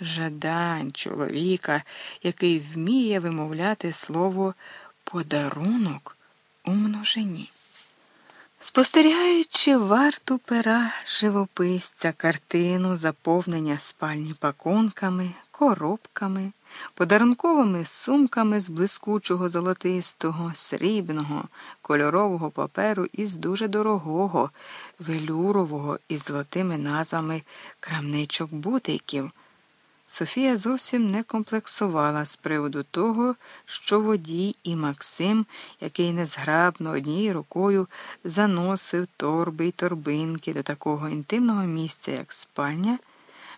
жадань чоловіка, який вміє вимовляти слово подарунок у множині. Спостерігаючи варту пера живописця, картину заповнення спальні пакунками, коробками, подарунковими сумками з блискучого золотистого, срібного, кольорового паперу із дуже дорогого, велюрового із золотими назвами крамничок бутиків. Софія зовсім не комплексувала з приводу того, що водій і Максим, який незграбно однією рукою заносив торби й торбинки до такого інтимного місця, як спальня,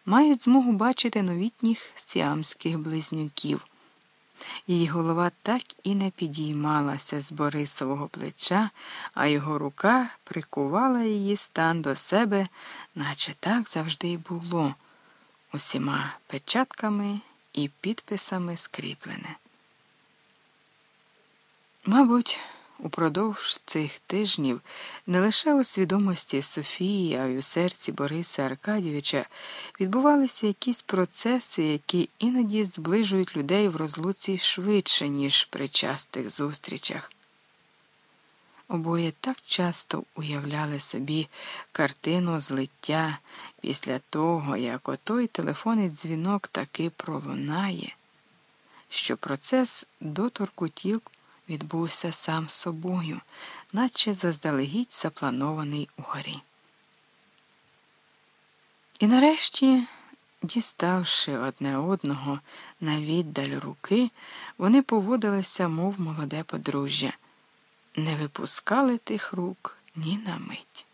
мають змогу бачити новітніх сіамських близнюків. Її голова так і не підіймалася з Борисового плеча, а його рука прикувала її стан до себе, наче так завжди й було усіма печатками і підписами скріплене. Мабуть, упродовж цих тижнів не лише у свідомості Софії, а й у серці Бориса Аркадійовича відбувалися якісь процеси, які іноді зближують людей в розлуці швидше, ніж при частих зустрічах. Обоє так часто уявляли собі картину злиття після того, як отой телефонний дзвінок таки пролунає, що процес доторку тіл відбувся сам собою, наче заздалегідь запланований угорі. І нарешті, діставши одне одного на віддаль руки, вони поводилися, мов молоде подружжя не випускали тих рук ні на мить.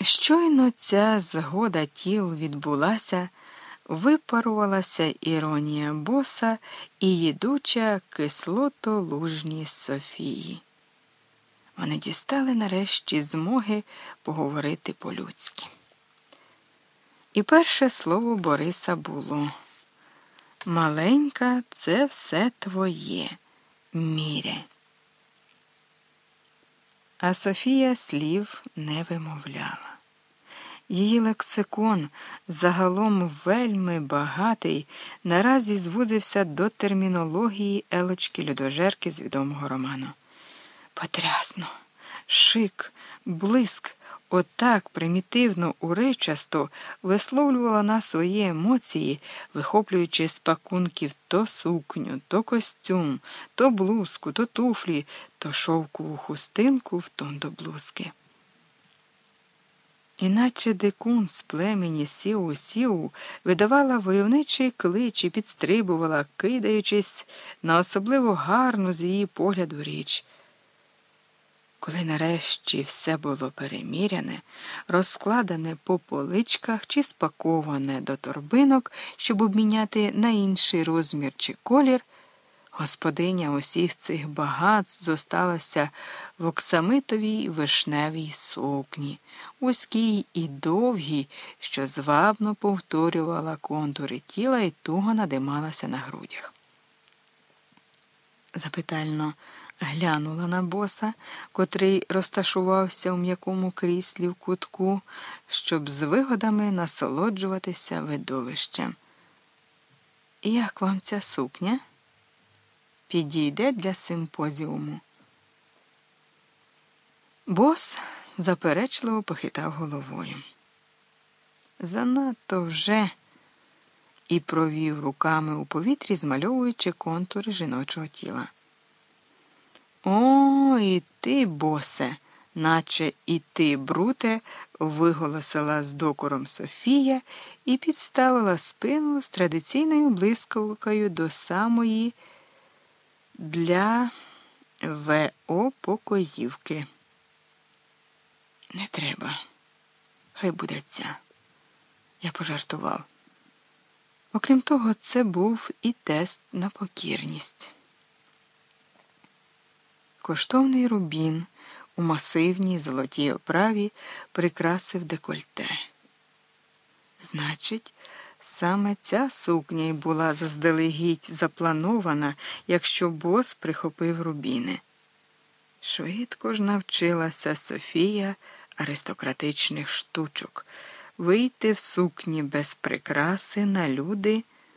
Щойно ця згода тіл відбулася, випарувалася іронія боса і їдуча кислото лужні Софії. Вони дістали нарешті змоги поговорити по-людськи. І перше слово Бориса було. Маленька, це все твоє, міря. А Софія слів не вимовляла. Її лексикон, загалом вельми багатий, наразі звузився до термінології елочки людожерки з відомого роману. Потрясно, шик, блиск, отак примітивно уричасто висловлювала на свої емоції, вихоплюючи з пакунків то сукню, то костюм, то блузку, то туфлі, то шовкову хустинку в тон до блузки. Іначе дикун з племені сіу сіу видавала войовничий клич і підстрибувала, кидаючись на особливо гарну з її погляду річ. Коли нарешті все було переміряне, розкладене по поличках чи спаковане до торбинок, щоб обміняти на інший розмір чи колір, господиня усіх цих багатств зосталася в оксамитовій вишневій сукні, вузькій і довгій, що звабно повторювала контури тіла і туго надималася на грудях. Запитально глянула на боса, котрий розташувався у м'якому кріслі в кутку, щоб з вигодами насолоджуватися видовищем. Як вам ця сукня? Підійде для симпозіуму. Бос заперечливо похитав головою. Занадто вже і провів руками у повітрі, змальовуючи контури жіночого тіла. О, і ти, босе, наче і ти, бруте, виголосила з докором Софія і підставила спину з традиційною блискавкою до самої для ВО покоївки. Не треба, хай буде ця. Я пожартував. Окрім того, це був і тест на покірність. Коштовний рубін у масивній золотій оправі прикрасив декольте. Значить, саме ця сукня й була заздалегідь запланована, якщо бос прихопив рубіни. Швидко ж навчилася Софія аристократичних штучок, вийти в сукні без прикраси на люди.